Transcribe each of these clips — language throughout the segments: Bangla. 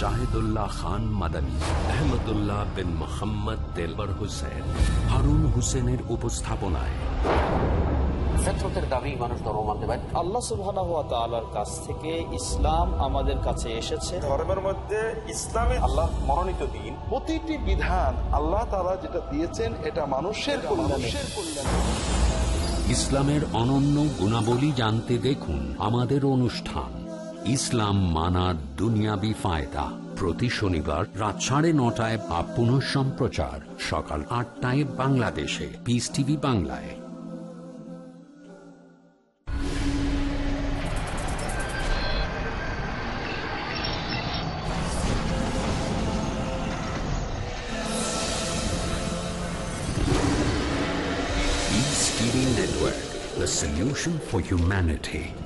শাহিদুল্লাহ খান মাদানী আহমদুল্লাহ বিন মোহাম্মদ তেলবর হুসেন হারুন হুসেনের উপস্থাপনায়। ফেতরতের দাবি মানুষ ধর্ম মানতে পারে। আল্লাহ সুবহানাহু ওয়া তাআলার কাছ থেকে ইসলাম আমাদের কাছে এসেছে। ধর্মের মধ্যে ইসলামে আল্লাহ মনোনীত দিন। প্রতিটি বিধান আল্লাহ তাআলা যেটা দিয়েছেন এটা মানুষের কল্যাণে। ইসলামের অনন্য গুণাবলী জানতে দেখুন আমাদের অনুষ্ঠান। ইসলাম মানার দুনিয়াবি ফায়দা। প্রতি শনিবার রাত সাড়ে নটায় বা পুনঃ সম্প্রচার। সকাল আটটায় বাংলাদেশে। পিস টিভি বাংলায়। Network, the solution for humanity.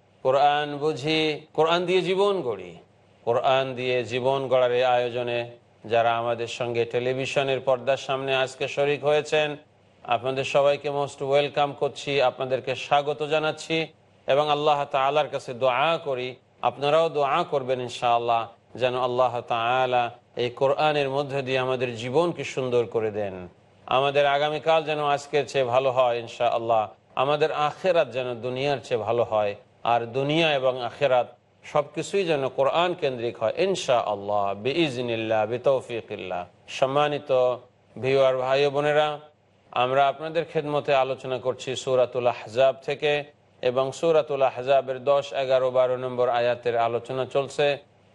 কোরআন বুঝি, কোরআন দিয়ে জীবন গড়ি। কোরআন দিয়ে জীবন গড়ার এই আয়োজনে যারা আমাদের সঙ্গে টেলিভিশনের পর্দার সামনে আজকে শরিক হয়েছেন, আপনাদের সবাইকে মোস্ট ওয়েলকাম করছি, আপনাদেরকে স্বাগত জানাচ্ছি এবং আল্লাহ তালার কাছে দোয়া করি। আপনারাও দোয়া করবেন ইনশাআল্লাহ যেন আল্লাহ তালা এই কোরআনের মধ্যে দিয়ে আমাদের জীবনকে সুন্দর করে দেন। আমাদের আগামীকাল যেন আজকের চেয়ে ভালো হয় ইনশা আল্লাহ আমাদের আখেরাত যেন দুনিয়ার চেয়ে ভালো হয়। আর দুনিয়া এবং আখেরাত সবকিছুই যেন কোরআন কেন্দ্রিক হয়। ইনশা আল্লাহ বিইজনিল্লা বিতৌফিকিল্লা সম্মানিত ভিওয়ার ভাই বোনেরা, আমরা আপনাদের খেদমতে আলোচনা করছি সুরাতুল আহজাব থেকে এবং সুরাতুল আহজাবের দশ, এগারো, বারো নম্বর আয়াতের আলোচনা চলছে,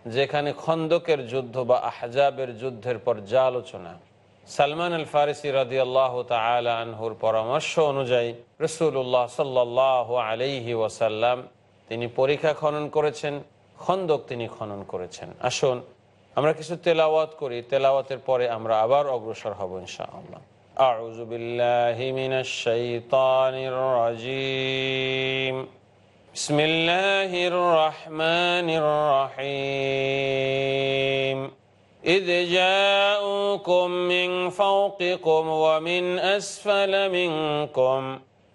যেখানে খন্দকের যুদ্ধ বা আহজাবের যুদ্ধের পর যা আলোচনা। সালমান আল ফারিসি রাজি আল্লাহ আনহুর পরামর্শ অনুযায়ী রসুল্লাহ সাল্লাহ আলাইহি ওয়াসাল্লাম তিনি পরীক্ষা খনন করেছেন খন্দক তিনি খনন করেছেন আসুন আমরা কিছু তেলাওয়াত করি তেলাওয়াতের পরে আমরা আবার অগ্রসর হব ইনশাআল্লাহ أعوذ بالله من الشيطان الرجيم بسم الله الرحمن الرحيم إذ جاءوكم من فوقكم ومن أسفل منكم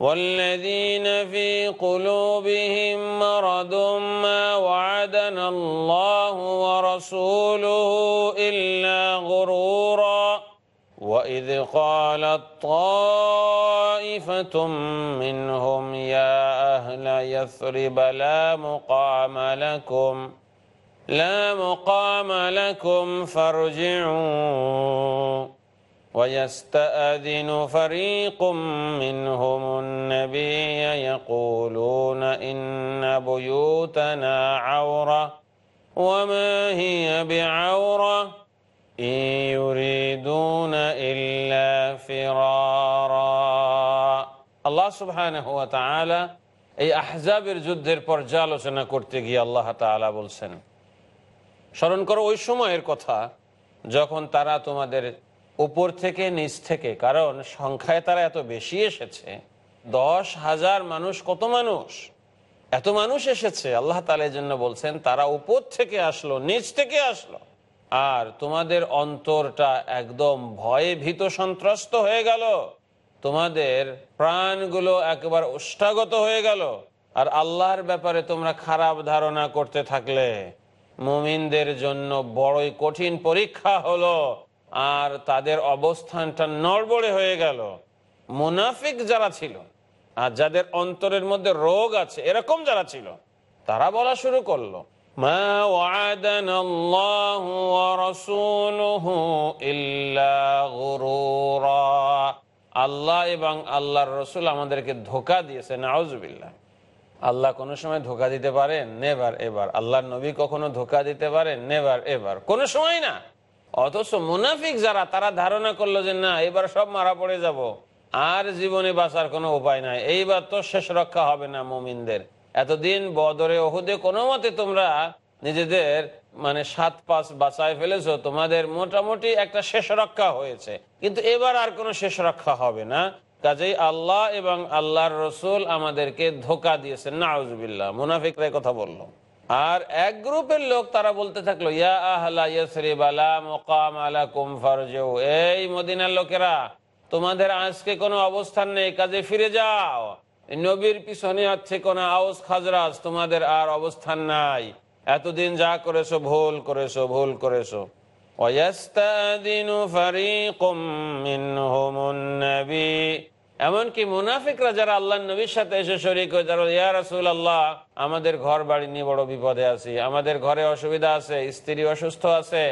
والذين في قلوبهم مرض ما وعدنا الله ورسوله إلا غرورا وإذ قالت طائفة منهم يا أهل يثرب لا مقام لكم لا مقام لكم فارجعوا. ويستأذن فريق منهم النبي يقولون إن بيوتنا عورة وما هي بعورة إن يريدون إلا فرارا الله سبحانه وتعالى এই আহজাবের যুদ্ধের পর্যালোচনা করতে গিয়ে আল্লাহ তাআলা বলছেন স্মরণ করো ওই সময়ের কথা যখন তারা তোমাদের উপর থেকে নিচ থেকে, কারণ সংখ্যায় তারা এত বেশি এসেছে। দশ হাজার মানুষ কত মানুষ? এত মানুষ এসেছে। আল্লাহ তালের জন্য বলছেন, তারা উপর থেকে আসলো, নিচ থেকে আসলো। আর তোমাদের অন্তরটা একদম ভয়ে ভীত সন্ত্রস্ত হয়ে গেল। তোমাদের প্রাণগুলো একবার উষ্ঠাগত হয়ে গেল। আর আল্লাহর ব্যাপারে তোমরা খারাপ ধারণা করতে থাকলে। মুমিনদের জন্য বড়ই কঠিন পরীক্ষা হলো। আর তাদের অবস্থানটা নড়বড়ে হয়ে গেল। মুনাফিক যারা ছিল আর যাদের অন্তরের মধ্যে রোগ আছে, এরকম যারা ছিল, তারা বলা শুরু করল আল্লাহু এবং আল্লাহর রসুল আমাদেরকে ধোকা দিয়েছে, নাউজুবিল্লাহ। আল্লাহ কোনো সময় ধোকা দিতে পারেন? নেবার এবার আল্লাহর নবী কখনো ধোকা দিতে পারেন? নেবার এবার কোনো সময় না। অথচ মুনাফিক যারা, তারা ধারণা করল যে না, এবার সব মারা পড়ে যাব। আর জীবনে বাঁচার কোনো উপায় নাই। এইবার তো শেষ রক্ষা হবে না মুমিনদের। এতদিন বদরে ওহুদে কোনো মতে তোমরা নিজেদের মানে সাত পাঁচ বাঁচায় ফেলেছো, তোমাদের মোটামুটি একটা শেষ রক্ষা হয়েছে। কিন্তু এবার আর কোনো শেষ রক্ষা হবে না। কাজেই আল্লাহ এবং আল্লাহর রসুল আমাদেরকে ধোকা দিয়েছেন। না নাউজবিল্লাহ। মুনাফিকরা কথা বলল। আর এক গ্রুপের লোক তারা বলতে থাকল, ইয়া এই মদিনার লোকেরা, তোমাদের আজকে কোনো অবস্থান নেই, কাজে ফিরে যাও। নবীর পিছনে আছে কোন আওস খাজরাজ, তোমাদের আর অবস্থান নাই। এতদিন যা করেছ ভুল করেছ ভুল করেছ। ওয়াস্তাদিনু ফারিকুম মিনহুমুন নবী। এমনকি মুনাফিকরা যারা আল্লাহ নবীর সাথে এসে শরিক হয়ে যারা ইয়া রাসুল আল্লাহ আমাদের ঘর বাড়ি নিয়ে বড় বিপদে আছি, আমাদের ঘরে অসুবিধা আছে, স্ত্রী অসুস্থ আছে,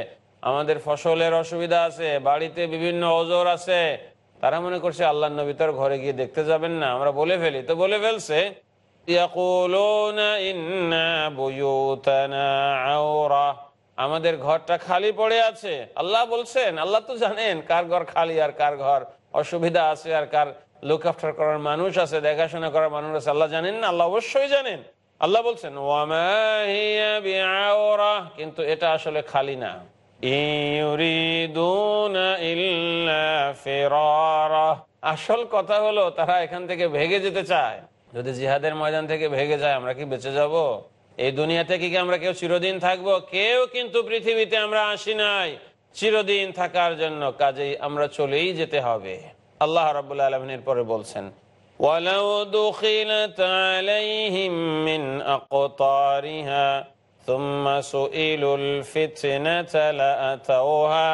আমাদের ফসলের অসুবিধা আছে, বাড়িতে বিভিন্ন অজর আছে। তারা মনে করছে আল্লাহ নবী তার ঘরে গিয়ে দেখতে যাবেন না, আমরা বলে ফেলি। তো বলে ফেলছে আমাদের ঘরটা খালি পড়ে আছে। আল্লাহ বলছেন, আল্লাহ তো জানেন কার ঘর খালি আর কার ঘর অসুবিধা আছে আর কার লুক আফটার করার মানুষ আছে, দেখাশোনা করার মানুষ আছে। আল্লাহ জানেন না? আল্লাহ অবশ্যই জানেন। আল্লাহ বলছেন কিন্তু এটা আসলে খালি না। আসল কথা হলো, তারা এখান থেকে ভেগে যেতে চায়। যদি জিহাদের ময়দান থেকে ভেগে যায়, আমরা কি বেঁচে যাব? এই দুনিয়া থেকে কি আমরা কেউ চিরদিন থাকব? কেউ কিন্তু পৃথিবীতে আমরা আসি নাই। চিরদিন থাকার জন্য কাজেই আমরা চলেই যেতে হবে। আল্লাহ রাবুল্লাহ আলমিনের পরে বলছেন ولو دخلت عليهم من أقطارها ثم سئلوا الفتنة لأتوها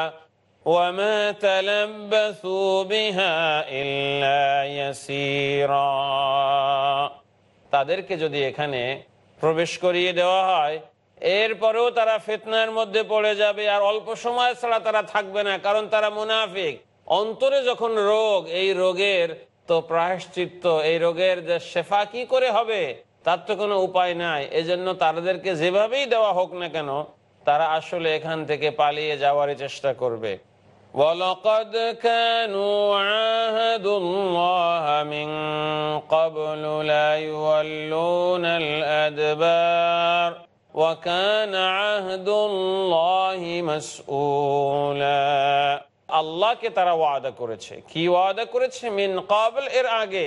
وما تلبثوا بها إلا يسيرا তাদেরকে যদি এখানে প্রবেশ করিয়ে দেওয়া হয় এরপরেও তারা ফিতনার মধ্যে পড়ে যাবে আর অল্প সময় ছাড়া তারা থাকবে না কারণ তারা মুনাফিক অন্তরে যখন রোগ এই রোগের তো প্রায়শ্চিত্ত এই রোগের যে শেফা কি করে হবে তার তো কোনো উপায় নাই এজন্য তাদেরকে যেভাবেই দেওয়া হোক না কেন তারা আসলে এখান থেকে পালিয়ে যাওয়ারই চেষ্টা করবে ولقد كانوا عاهدوا الله من قبل لا يولون الأدبار وكان عهد الله مسؤولا আল্লাহকে তারা ওয়াদা করেছে। কি ওয়াদা করেছে? মিন কাবল এর আগে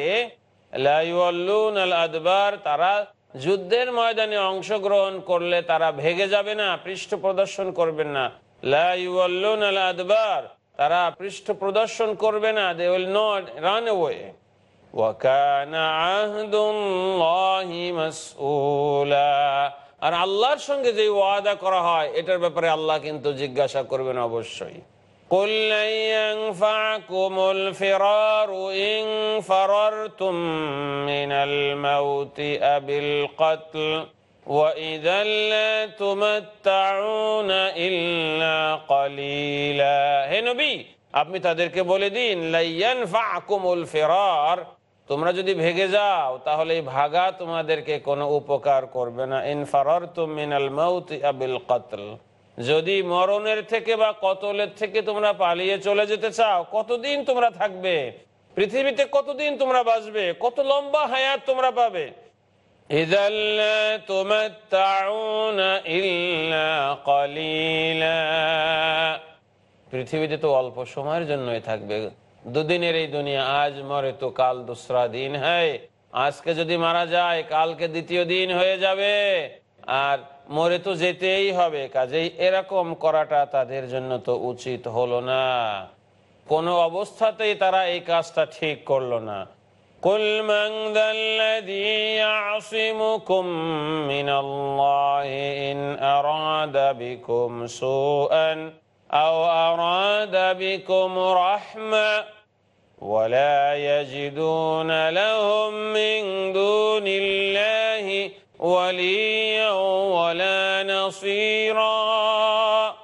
তারা যুদ্ধের ময়দানে অংশগ্রহণ করলে তারা ভেগে যাবে না, পৃষ্ঠ প্রদর্শন করবেন না। তারা পৃষ্ঠ প্রদর্শন করবে না দে উইল নট রান আর আল্লাহর সঙ্গে যে ওয়াদা করা হয়, এটার ব্যাপারে আল্লাহ কিন্তু জিজ্ঞাসা করবেন অবশ্যই। قل لن ينفعكم الفرار إن فررتم من الموت أب القتل وإذا لا تمتعون إلا قليلا হে নবী আপনি তাদেরকে বলে দিন লাইয়ান ফাকুমুল ফিরার তোমরা যদি ভেগে যাও তাহলে এই ভাগা তোমাদেরকে কোনো উপকার করবে না ইন ফারার মিনাল মাউত আবিল কতল যদি মরণের থেকে বা কতলের থেকে তোমরা পালিয়ে চলে যেতে চাও, কতদিন তোমরা থাকবে? পৃথিবীতে কতদিন তোমরা বাঁচবে? কত লম্বা হায়াত তোমরা পাবে? পৃথিবীতে তো অল্প সময়ের জন্যই থাকবে। দুদিনের এই দুনিয়া, আজ মরে তো কাল দোসরা দিন, হয়। আজকে যদি মারা যায়, কালকে দ্বিতীয় দিন হয়ে যাবে। আর মরে তো যেতেই হবে কাজেই এরকম করাটা তাদের জন্য তো উচিত হলো না কোনো অবস্থাতেই তারা এই কাজটা ঠিক করলো না قل من ذا الذي يعصمكم من الله إن أراد بكم سوءا أو أراد بكم رحمة ولا يجدون لهم من دون الله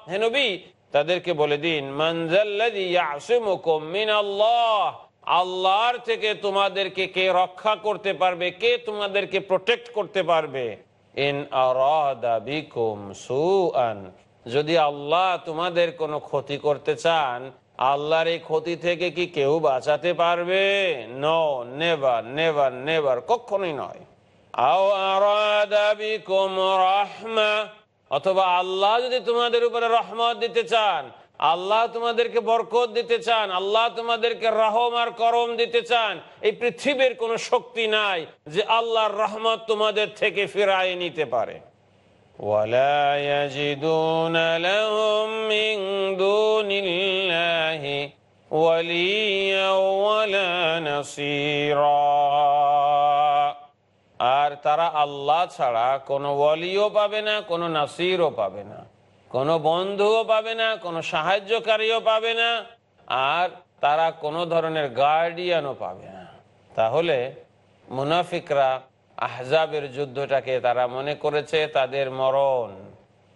হেনবি তাদেরকে বলে দিন আল্লাহর থেকে তোমাদেরকে কে রক্ষা করতে পারবে, কে তোমাদেরকে প্রোটেক্ট করতে পারবে? যদি আল্লাহ তোমাদের কোনো ক্ষতি করতে চান, আল্লাহর এই ক্ষতি থেকে কি কেউ বাঁচাতে পারবে? নো নেভার নেভার নেভার কখনোই নয়। আও আরাদা বিকুম রাহমা অথবা আল্লাহ যদি তোমাদের উপরে রহমত দিতে চান আল্লাহ তোমাদেরকে বরকত দিতে চান আল্লাহ তোমাদেরকে রহম আর করম দিতে চান এই পৃথিবীর কোনো শক্তি নাই যে আল্লাহর রহমত তোমাদের থেকে ফিরাই নিতে পারে ولا يجدون لهم من دون الله وليا ولا نصيرا আর তারা আল্লাহ ছাড়া কোনো ওয়ালিও পাবে না, কোনো নাসিরও পাবে না, কোনো বন্ধুও পাবে না, কোনো সাহায্যকারীও পাবে না, আর তারা কোনো ধরনের গার্ডিয়ানও পাবে না। তাহলে মুনাফিকরা আহজাবের যুদ্ধটাকে তারা মনে করেছে তাদের মরণ,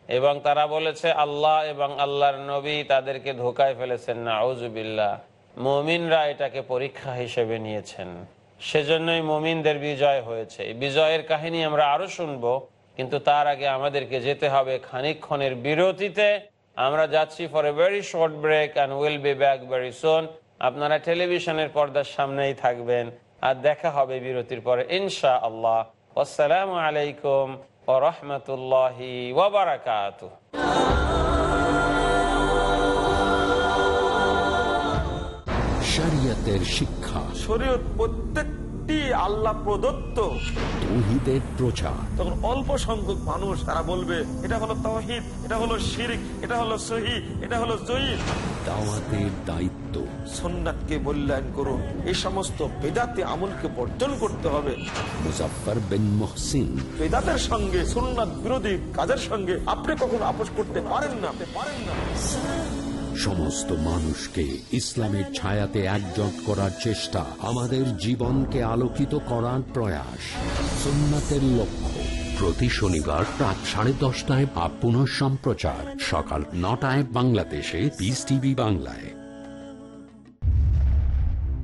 এবং তারা বলেছে, আল্লাহ এবং আল্লাহর নবী তাদেরকে ধোকায় ফেলেছেন না আউজুবিল্লাহ মমিনরা এটাকে পরীক্ষা হিসেবে নিয়েছেন। সেজন্যই মমিনদের বিজয় হয়েছে। বিজয়ের কাহিনী আমরা আরও শুনব, কিন্তু তার আগে আমাদেরকে যেতে হবে খানিকক্ষণের বিরতিতে। আমরা যাচ্ছি for a very short break and will be back very soon আপনারা টেলিভিশনের পর্দার সামনেই থাকবেন আর দেখা হবে বিরতির পরে ইনশা আল্লাহ আসসালামু আলাইকুম ও রহমতুল্লাহি ওবরাকাত শিক্ষা। শরীয়ত প্রত্যেকটি আল্লাহ প্রদত্ত। তৌহিদের প্রচার। তখন অল্প সংখ্যক মানুষ তারা বলবে এটা হলো তহিদ এটা হলো শিরিক এটা হলো সহি এটা হলো জয়ীদ দাওয়াতের দায়িত্ব। সন্ন্যাতকে মূল্যায়ন করুন। এই সমস্ত বেদাতে আমলকে বর্জন করতে হবে। মুজাফফর বিন মুহসিন। বেদাতের সঙ্গে সুন্নাত বিরোধী কাজের সঙ্গে আপনি কখনো আপোষ করতে পারেন না পারেন না। সমস্ত মানুষকে ইসলামের ছায়াতে একজট করার চেষ্টা আমাদের জীবনকে আলোকিত করার প্রয়াস। সুন্নাতের লক্ষ্য। প্রতি শনিবার রাত সাড়ে দশটায় বা পুনঃ সম্প্রচার। সকাল নটায় বাংলাদেশে পিস টিভি বাংলায়।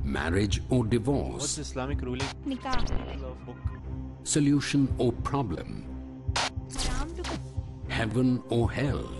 Marriage O divorce Islamic ruling? Nikah solution or problem Islam to heaven or hell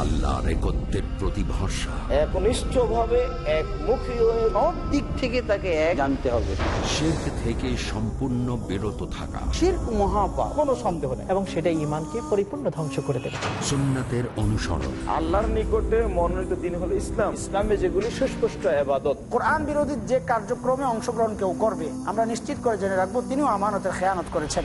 আল্লাহর একত্রের প্রতি ভরসা। একনিষ্ঠ ভাবে একমুখী হয়ে সব দিক থেকে তাকে এক জানতে হবে। শির্ক থেকে সম্পূর্ণ বিরত থাকা। শির্ক মহাপাপ কোনো সন্দেহ নেই। এবং সেটা ইমানকে পরিপূর্ণ ধ্বংস করে দেবে। সুন্নাতের অনুসরণ। আল্লাহর নিকটে মনোনীত দিন হলো ইসলাম। ইসলামে যেগুলি সুস্পষ্ট আবাদত কোরআন বিরোধী যে কার্যক্রমে অংশগ্রহণ কেউ করবে আমরা নিশ্চিত করে জেনে রাখব তিনিও আমানতের খেয়ানত করেছেন।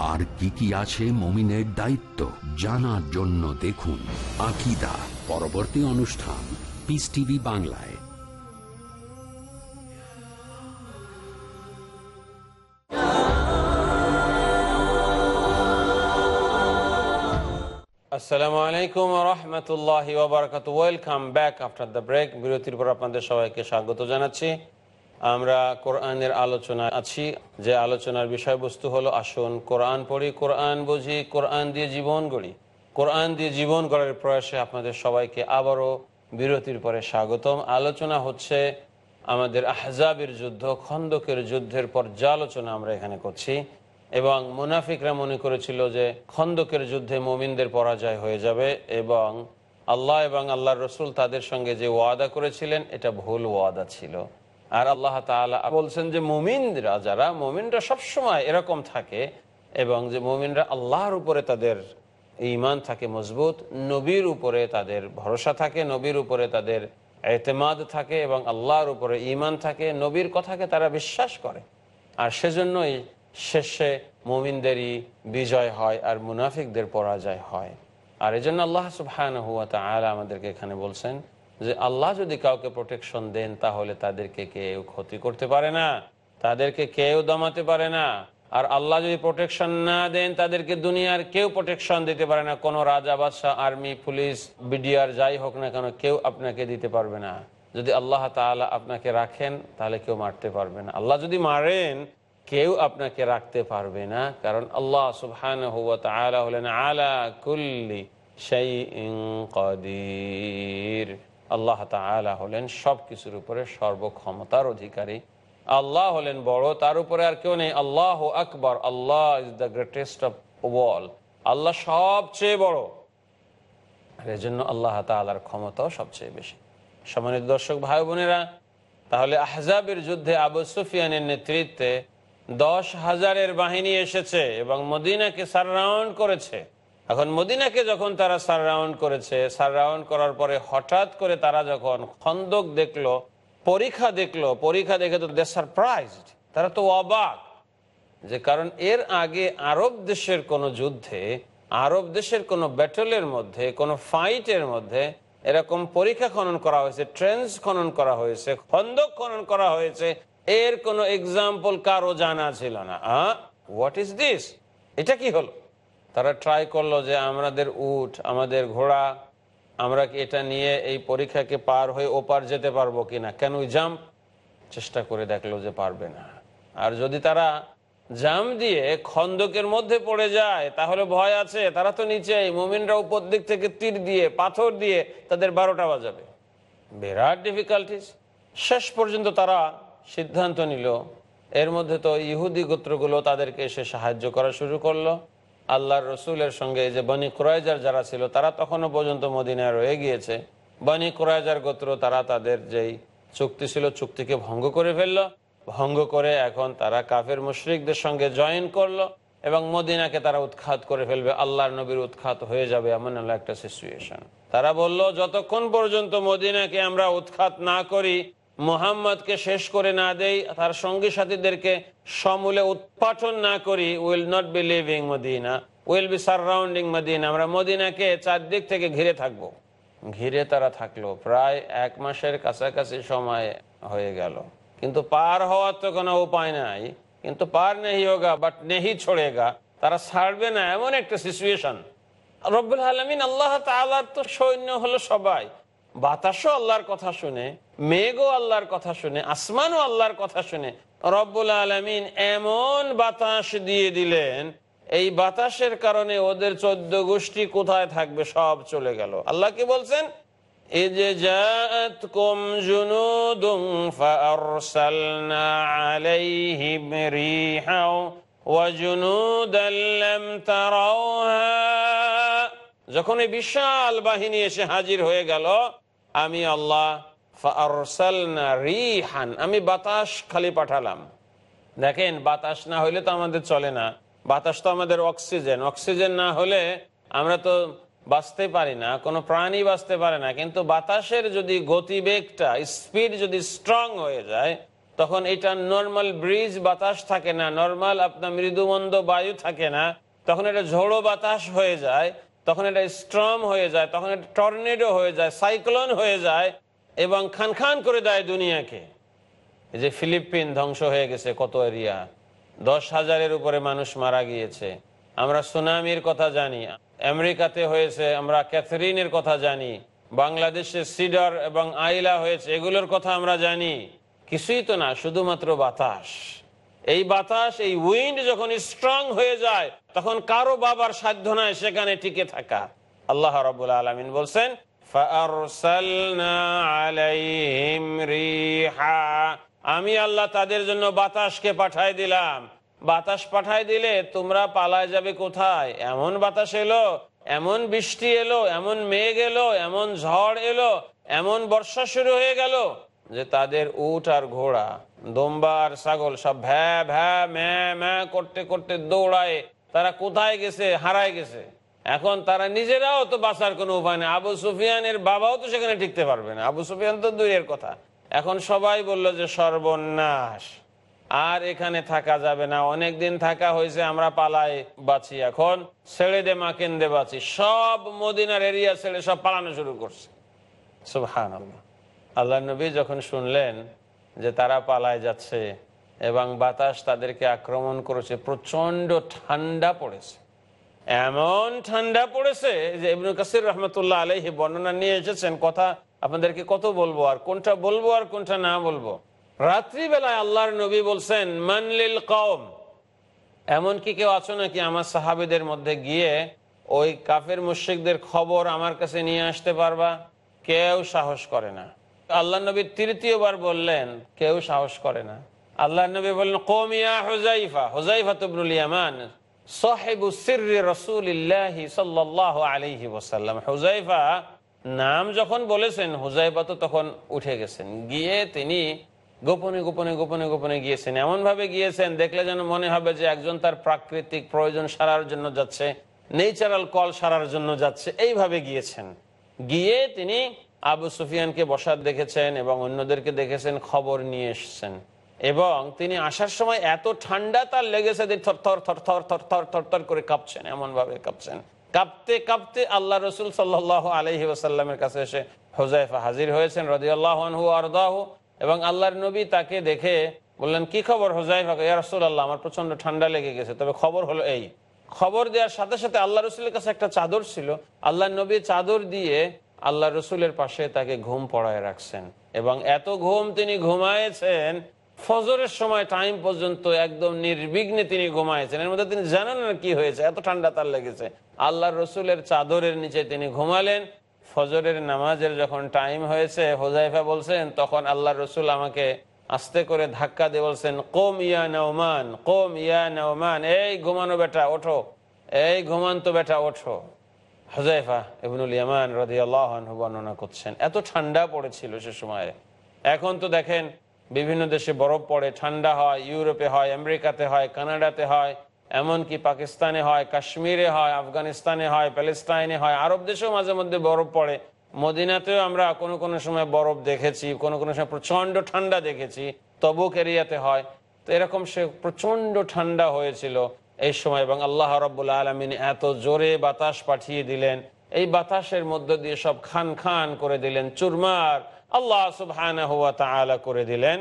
আর কি কি আছে মমিনের দায়িত্ব জানার জন্য দেখুন আকিদা পরবর্তী অনুষ্ঠান পিস টিভি বাংলায়। আসসালামু আলাইকুম রহমতুল্লাহ welcome back after the break বিরতির পর আপনাদের সবাইকে স্বাগত জানাচ্ছি। আমরা কোরআনের আলোচনা আছি। যে আলোচনার বিষয়বস্তু হলো, আসুন কোরআন পড়ি, কোরআন বুঝি, কোরআন দিয়ে জীবন গড়ি। কোরআন দিয়ে জীবন গড়ার প্রয়াসে আপনাদের সবাইকে আবারও বিরতির পরে স্বাগতম। আলোচনা হচ্ছে আমাদের আহজাবের যুদ্ধ, খন্দকের যুদ্ধের পর্যালোচনা আমরা এখানে করছি। এবং মুনাফিকরা মনে করেছিল যে খন্দকের যুদ্ধে মোমিনদের পরাজয় হয়ে যাবে এবং আল্লাহ এবং আল্লাহর রসুল তাদের সঙ্গে যে ওয়াদা করেছিলেন, এটা ভুল ওয়াদা ছিল। আর আল্লাহ বলছেন যে মোমিনরা যারা, মোমিনরা সবসময় এরকম থাকে এবং যে মোমিনরা আল্লাহর উপরে তাদের ইমান থাকে মজবুত, নবীর উপরে তাদের ভরসা থাকে, নবীর উপরে তাদের এতেমাদ থাকে এবং আল্লাহর উপরে ইমান থাকে, নবীর কথাকে তারা বিশ্বাস করে। আর সেজন্যই শেষে মুমিনদেরই বিজয় হয় আর মুনাফিকদের পরাজয় হয়। আর এই জন্য আল্লাহ সুবহান হুয়া তালা আমাদেরকে এখানে বলছেন যে আল্লাহ যদি কাউকে প্রোটেকশন দেন, তাহলে তাদেরকে কেউ ক্ষতি করতে পারে না, তাদেরকে কেউ দমাতে পারে না। আর আল্লাহ যদি প্রোটেকশন না দেন, তাদেরকে দুনিয়ার কেউ প্রোটেকশন দিতে পারে না। কোনো রাজা, বাদশাহ আর্মি পুলিশ বিডিআর যাই হোক না কেন, কেউ আপনাকে দিতে পারবে না। যদি আল্লাহ তাআলা আপনাকে রাখেন, তাহলে কেউ মারতে পারবে না। আল্লাহ যদি মারেন, কেউ আপনাকে রাখতে পারবে না। কারণ আল্লাহ সুবহান হলেন আলা কুল্লি শাইইন কাদির। আল্লাহ তাআলা হলেন সব কিছুর উপরে সর্বক্ষমতার অধিকারী। আল্লাহ হলেন বড়, তার উপরে আর কেউ নেই। আল্লাহ আকবর, Allah is the greatest of all আল্লাহ সবচেয়ে বড়। এই জন্য আল্লাহ তালার ক্ষমতাও সবচেয়ে বেশি। সম্মানিত দর্শক ভাই বোনেরা, তাহলে আহজাবের যুদ্ধে আবু সুফিয়ানের নেতৃত্বে দশ হাজারের বাহিনী এসেছে এবং মদিনাকে সাররাউন্ড করেছে। এখন মদিনাকে যখন তারা সাররাউন্ড করেছে সাররাউন্ড করার পরে হঠাৎ করে তারা যখন খন্দক দেখল, পরীক্ষা দেখল, পরীক্ষা দেখে তো দে সারপ্রাইজড তারা তো অবাক যে কারণ এর আগে আরব দেশের কোন যুদ্ধে, আরব দেশের কোন ব্যাটলের মধ্যে, কোন ফাইটের মধ্যে এরকম পরীক্ষা খনন করা হয়েছে ট্রেন্স খনন করা হয়েছে, খন্দক খনন করা হয়েছে, এর কোনো এক্সাম্পল কারও জানা ছিল না। হোয়াট ইজ দিস এটা কি হলো? তারা ট্রাই করল যে আমাদের উঠ আমাদের ঘোড়া, আমরা এটা নিয়ে এই পরীক্ষাকে পার হয়ে ওপার যেতে পারব কিনা? কেন ওই জাম্প চেষ্টা করে দেখল যে পারবে না। আর যদি তারা জাম দিয়ে খন্দকের মধ্যে পড়ে যায়, তাহলে ভয় আছে। তারা তো নিচে মোমিনরা উপর দিক থেকে তীর দিয়ে, পাথর দিয়ে তাদের বারোটা বাজাবে। বিরাট ডিফিকাল্টিস শেষ পর্যন্ত তারা সিদ্ধান্ত নিল। এর মধ্যে তো ইহুদি গোত্রগুলো তাদেরকে এসে সাহায্য করা শুরু করল। আল্লাহর রসুলের সঙ্গে যে বনি ক্রয়জার যারা ছিল, তারা তখনও পর্যন্ত মদিনায় রয়ে গিয়েছে। বনি ক্রয়জার গোত্র, তারা তাদের যেই চুক্তি ছিল, চুক্তিকে ভঙ্গ করে ফেলল। ভঙ্গ করে এখন তারা কাফের মুশরিকদের সঙ্গে জয়েন করল এবং মদিনাকে তারা উৎখাত করে ফেলবে। আল্লাহর নবীর উৎখাত হয়ে যাবে এমন একটা সিচুয়েশন তারা বলল, যতক্ষণ পর্যন্ত মদিনাকে আমরা উৎখাত না করি মোহাম্মদকে শেষ করে না দেই, তার সঙ্গী সাথীদেরকে সমূলে উৎপাটন না করি will not be living Medina will be surrounding Medina আমরা মদিনাকে চারদিক থেকে ঘিরে থাকব। ঘিরে তারা থাকল। প্রায় এক মাসের কাছাকাছি সময় হয়ে গেল। কিন্তু পার হওয়ার তো কোনো উপায় নাই। কিন্তু পার নেই হোগা বাট নেহি ছোড়েগা। তারা ছাড়বে না, এমন একটা সিচুয়েশন রব্বুল আলমিন আল্লাহ তো সৈন্য হলো সবাই। বাতাসও আল্লাহর কথা শুনে, মেঘও আল্লাহর কথা শুনে, আসমানও আল্লাহর কথা শুনে, রব্বুল আলমিন এমন বাতাস দিয়ে দিলেন, এই বাতাসের কারণে ওদের চোদ্দ গোষ্ঠী কোথায় থাকবে সব চলে গেল। আল্লাহ কি বলছেন? যখন এই বিশাল বাহিনী এসে হাজির হয়ে গেল, আমি আল্লাহ রিহান, আমি বাতাস খালি পাঠালাম। দেখেন, বাতাস না হইলে তো আমাদের চলে না। বাতাস তো আমাদের অক্সিজেন। অক্সিজেন না হলে আমরা তো বাঁচতে পারি না, কোনো প্রাণী বাঁচতে পারে না। কিন্তু বাতাসের যদি গতিবেগটা, স্পিড যদি স্ট্রং হয়ে যায়, তখন এটা নর্মাল ব্রিজ বাতাস থাকে না। নর্মাল আপনার মৃদুমন্দ বায়ু থাকে না। তখন এটা ঝোড়ো বাতাস হয়ে যায়। তখন এটা স্ট্রম হয়ে যায়, তখন এটা টর্নেডো হয়ে যায়, সাইক্লোন হয়ে যায় এবং খান খান করে দেয় দুনিয়াকে। এই যে ফিলিপিন ধ্বংস হয়ে গেছে, কত এরিয়া? দশ হাজারের উপরে মানুষ মারা গিয়েছে। আমরা সুনামির কথা জানি, আমেরিকাতে হয়েছে, আমরা ক্যাথরিনের কথা জানি, বাংলাদেশে সিডার এবং আইলা হয়েছে, এগুলোর কথা আমরা জানি। কিছুই তো না, শুধুমাত্র বাতাস। এই বাতাস, এই উইন্ড যখন স্ট্রং হয়ে যায়, তখন কারও বাবার সাধ্য নাই সেখানে টিকে থাকা। আল্লাহ রব আলিন বলছেন আমি আল্লাহ তাদের জন্য বাতাসকে পাঠায় দিলাম। বাতাস পাঠায় দিলে তোমরা পালায় যাবে কোথায়? এমন বাতাস এলো, এমন বৃষ্টি এলো, এমন মেঘ এলো, এমন ঝড় এলো, এমন বর্ষা শুরু হয়ে গেল। যে তাদের উট আর ঘোড়া, দম্বা আর ছাগল সব ভ্যা ভ্যা ম্যা ম্যা করতে করতে দৌড়ায়। তারা কোথায় গেছে? হারায় গেছে। এখন তারা নিজেরাও তো বাঁচার কোনো উপায় নেই। আবু সুফিয়ানের বাবাও তো সেখানে টিকতে পারবে না। আবু সুফিয়ান তো দূরের কথা। এখন সবাই বলল যে সর্বনাশ। আর এখানে থাকা যাবে না। অনেক দিন থাকা হয়েছে, আমরা পালাই বাঁচি এখন। ছেড়ে দে মা কেন্দে বাঁচি। সব মদিনার এরিয়া ছেড়ে সব পালানো শুরু করছে। সুবহান আল্লাহ নবী যখন শুনলেন যে তারা পালায় যাচ্ছে এবং বাতাস তাদেরকে আক্রমণ করেছে প্রচণ্ড ঠান্ডা পড়েছে। এমন ঠান্ডা পড়েছে যে ইবনুল কাসির রহমতুল্লাহ আলহি বর্ণনা নিয়ে এসেছেন কথা আপনাদেরকে কত বলব আর কোনটা বলব আর কোনটা না বলব। রাত্রিবেলায় আল্লাহর নবী বলছেন মানলিল কম এমন কি কেউ আছো নাকি আমার সাহাবিদের মধ্যে গিয়ে ওই কাফের মুশ্রিকদের খবর আমার কাছে নিয়ে আসতে পারবা? কেউ সাহস করে না। আল্লাহ নবী তৃতীয়বার বললেন, কেউ সাহস করে না। আল্লাহ নবী বললেন কমিয়া হোজাইফা হোজাইফা তুবনুল ইয়ামান নাম যখন বলেছেন হুজাইফা তো তখন উঠে গেছেন। গিয়ে তিনি গোপনে গোপনে গোপনে গোপনে গিয়েছেন। এমন ভাবে গিয়েছেন, দেখলে যেন মনে হবে যে একজন তার প্রাকৃতিক প্রয়োজন সারার জন্য যাচ্ছে নেচারাল কল সারার জন্য যাচ্ছে। এইভাবে গিয়েছেন। গিয়ে তিনি আবু সুফিয়ানকে বসার দেখেছেন এবং অন্যদেরকে দেখেছেন, খবর নিয়ে এসছেন। এবং তিনি আসার সময় এত ঠান্ডা তার লেগেছে যে থরথর থরথর থরথর থরথর করে কাঁপছেন এমন ভাবে কাঁপছেন। কাঁপতে কাঁপতে আল্লাহ রসুল সাল আলহি আসাল্লামের কাছে এসে হোজাইফা হাজির হয়েছেন রদিয়াল্লাহু আরদাহ। এবং আল্লাহর নবী তাকে দেখে বললেন, কি খবর হোজাইফা ইয়ারসুল আল্লাহ আমার প্রচণ্ড ঠান্ডা লেগে গেছে। তবে খবর হলো এই। খবর দেওয়ার সাথে সাথে আল্লাহ রসুলের কাছে একটা চাদর ছিল। আল্লাহ নবী চাদর দিয়ে আল্লাহ রসুলের পাশে তাকে ঘুম পড়ায় রাখছেন। এবং এত ঘুম তিনি ঘুমায়েছেন, ফজরের সময় টাইম পর্যন্ত একদম নির্বিঘ্নে তিনি ঘুমাইছেন এর মধ্যে তিনি জানেন না কি হয়েছে, এত ঠান্ডা তার লেগেছে। আল্লাহ রসুলের চাদরের নিচে তিনি ঘুমালেন। ফজরের নামাজের যখন টাইম হয়েছে হোজাইফা বলছেন, তখন আল্লাহ রসুল আমাকে আস্তে করে ধাক্কা দিয়ে বলছেন, কোম ইয়া নৌমান কোম ইয়া নৌমান এই ঘুমানো বেটা, ওঠো, এই ঘুমান্ত বেটা, ওঠো। হজাইফা ইবনুল ইয়ামান রদি আল্লাহ বর্ণনা করছেন, এত ঠান্ডা পড়েছিল সে সময়ে। এখন তো দেখেন, বিভিন্ন দেশে বরফ পড়ে, ঠান্ডা হয়, ইউরোপে হয়, আমেরিকাতে হয়, কানাডাতে হয়, এমনকি পাকিস্তানে হয়, কাশ্মীরে হয়, আফগানিস্তানে হয়, প্যালেস্তাইনে হয়, আরব দেশেও মাঝে মধ্যে বরফ পড়ে। মদিনাতেও আমরা কোনো কোনো সময় বরফ দেখেছি, কোনো কোনো সময় প্রচণ্ড ঠান্ডা দেখেছি তবুক এরিয়াতে হয়। তো এরকম সে প্রচণ্ড ঠান্ডা হয়েছিল। এই সময় এবং আল্লাহ রব্বুল আলমিন এত জোরে বাতাস পাঠিয়ে দিলেন। এই বাতাসের মধ্য দিয়ে সব খান খান করে দিলেন, চুরমার আল্লাহ সুবহান করে দিলেন।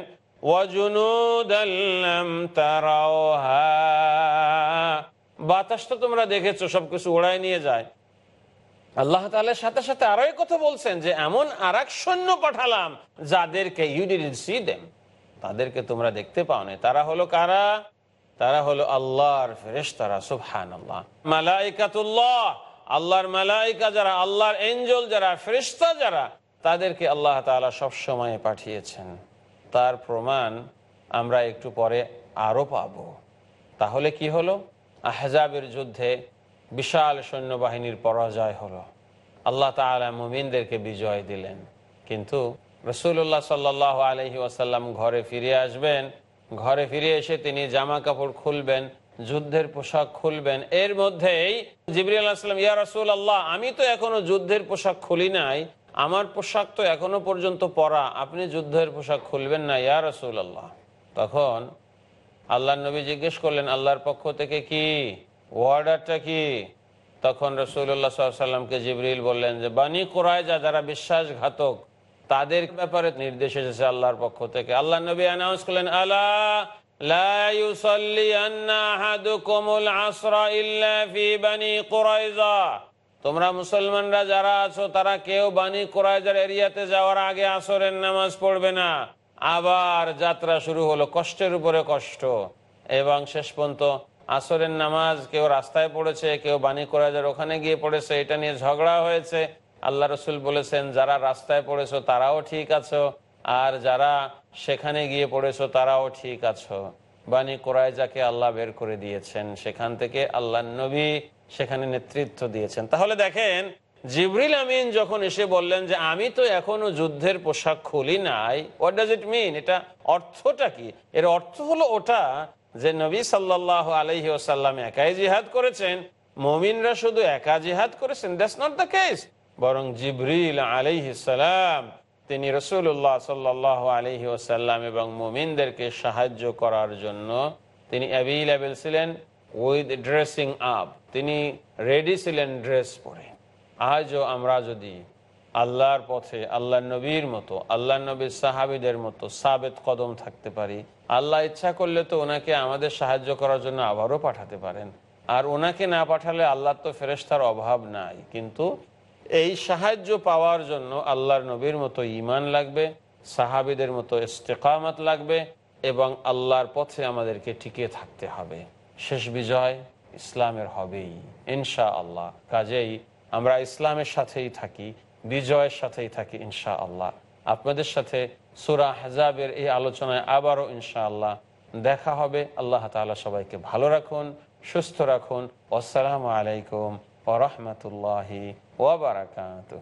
বাতাস তো তোমরা দেখেছ, সবকিছু ওড়ায় নিয়ে যায়। আল্লাহ তালের সাথে সাথে আরও কথা বলছেন যে, এমন আর সৈন্য পাঠালাম যাদেরকে সি দেম তাদেরকে তোমরা দেখতে পাও না তারা হলো কারা? তারা হলো আল্লাহর ফেরেশ তারা সুবহান আল্লাহ মালাইকাতুল্লাহ, আল্লাহর মালাইকা যারা, আল্লাহর এঞ্জল যারা ফেরিস্তা যারা, তাদেরকে আল্লাহ তালা সবসময় পাঠিয়েছেন। তার প্রমাণ আমরা একটু পরে আরও পাব। তাহলে কি হলো? আহজাবের যুদ্ধে বিশাল সৈন্যবাহিনীর পরাজয় হলো। আল্লাহ তালা মুমিনদেরকে বিজয় দিলেন। কিন্তু রসুল্লাহ সাল্লাহ আলহি ওয়াসাল্লাম ঘরে ফিরে আসবেন ঘরে ফিরে এসে তিনি জামা কাপড় খুলবেন, যুদ্ধের পোশাক খুলবেন। এর মধ্যেই জিবরিল আসলাম ইয়া রাসুল আল্লাহ আমি তো এখনও যুদ্ধের পোশাক খুলি নাই। আমার পোশাক তো এখনও পর্যন্ত পরা। আপনি যুদ্ধের পোশাক খুলবেন না, ইয়া রাসুল আল্লাহ তখন আল্লাহ নবী জিজ্ঞেস করলেন, আল্লাহর পক্ষ থেকে কি? ওয়ার্ডারটা কি? তখন রসুল্লাহ সাল্লামকে জিবরিল বললেন যে, বানি কোরআজা যারা বিশ্বাসঘাতক তাদের ব্যাপারে নির্দেশ এসেছে আল্লাহর পক্ষ থেকে। আল্লাহ নবী অ্যানাউন্স করলেন আল্লাহ তোমরা মুসলমানরা যারা আছো, তারা কেউ বাণী কোরাইজার এরিয়াতে যাওয়ার আগে আসরের নামাজ পড়বে না। আবার যাত্রা শুরু হলো, কষ্টের উপরে কষ্ট। এবং শেষ পর্যন্ত আসরের নামাজ কেউ রাস্তায় পড়েছে, কেউ বাণী করা ওখানে গিয়ে পড়েছে, এটা নিয়ে ঝগড়া হয়েছে। আল্লাহ রসুল বলেছেন, যারা রাস্তায় পড়েছো তারাও ঠিক আছো, আর যারা সেখানে গিয়ে পড়েছো তারাও ঠিক আছো। বানি কোরআজাকে আল্লাহ বের করে দিয়েছেন, সেখান থেকে আল্লাহ নবী সেখানে নেতৃত্ব দিয়েছেন। তাহলে দেখেন, জিবরিল আমিন যখন এসে বললেন যে, আমি তো এখনও যুদ্ধের পোশাক খুলি নাই হোয়াট ডাজ ইট মিন এটা অর্থটা কি? এর অর্থ হলো ওটা যে, নবী সাল্লাহ আলহি ওসাল্লাম একাই জিহাদ করেছেন, মমিনরা শুধু একা জিহাদ করেছেন দ্যাটস নট দ্য কেস বরং জিবরিল আলাইহিসাল্লাম তিনি রসুল্লাহ সাল্লাহ আলহি ওসাল্লাম এবং মুমিনদেরকে সাহায্য করার জন্য তিনি অ্যাভেলেবেল ছিলেন উইথ ড্রেসিং আপ তিনি রেডি ছিলেন ড্রেস পরে। আজও আমরা যদি আল্লাহর পথে আল্লাহ নবীর মতো আল্লাহ নবীর সাহাবিদের মতো সাবেত কদম থাকতে পারি, আল্লাহ ইচ্ছা করলে তো ওনাকে আমাদের সাহায্য করার জন্য আবারও পাঠাতে পারেন। আর ওনাকে না পাঠালে আল্লাহর তো ফেরেস্তার অভাব নাই। কিন্তু এই সাহায্য পাওয়ার জন্য আল্লাহর নবীর মতো ইমান লাগবে, সাহাবিদের মতো ইস্তেকামত লাগবে এবং আল্লাহর পথে আমাদেরকে টিকিয়ে থাকতে হবে। শেষ বিজয় ইসলামের হবেই ইনশা আল্লাহ কাজেই আমরা ইসলামের সাথেই থাকি, বিজয়ের সাথেই থাকি ইনশা আল্লাহ আপনাদের সাথে সুরা হেজাবের এই আলোচনায় আবারও ইনশা আল্লাহ দেখা হবে। আল্লাহ তালা সবাইকে ভালো রাখুন, সুস্থ রাখুন। আসসালামু আলাইকুম। ورحمة الله وبركاته.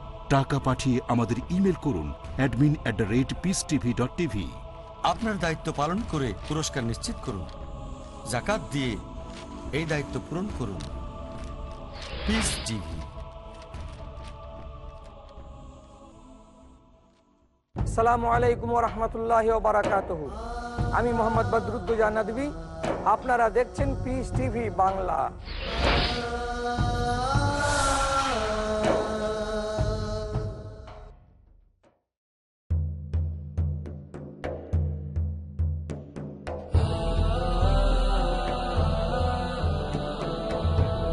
টাকা পাঠিয়ে আমাদের ইমেল করুন admin at the rate Peace TV dot TV আপনার দায়িত্ব পালন করে পুরস্কার নিশ্চিত করুন। জাকাত দিয়ে এই দায়িত্ব পূরণ করুন। পিস টিভি সালামু আলাইকুম রহমতুল্লাহ বারাকাত আমি মোহাম্মদ বদরুদ্দুজা নদী আপনারা দেখছেন পিস টিভি বাংলা।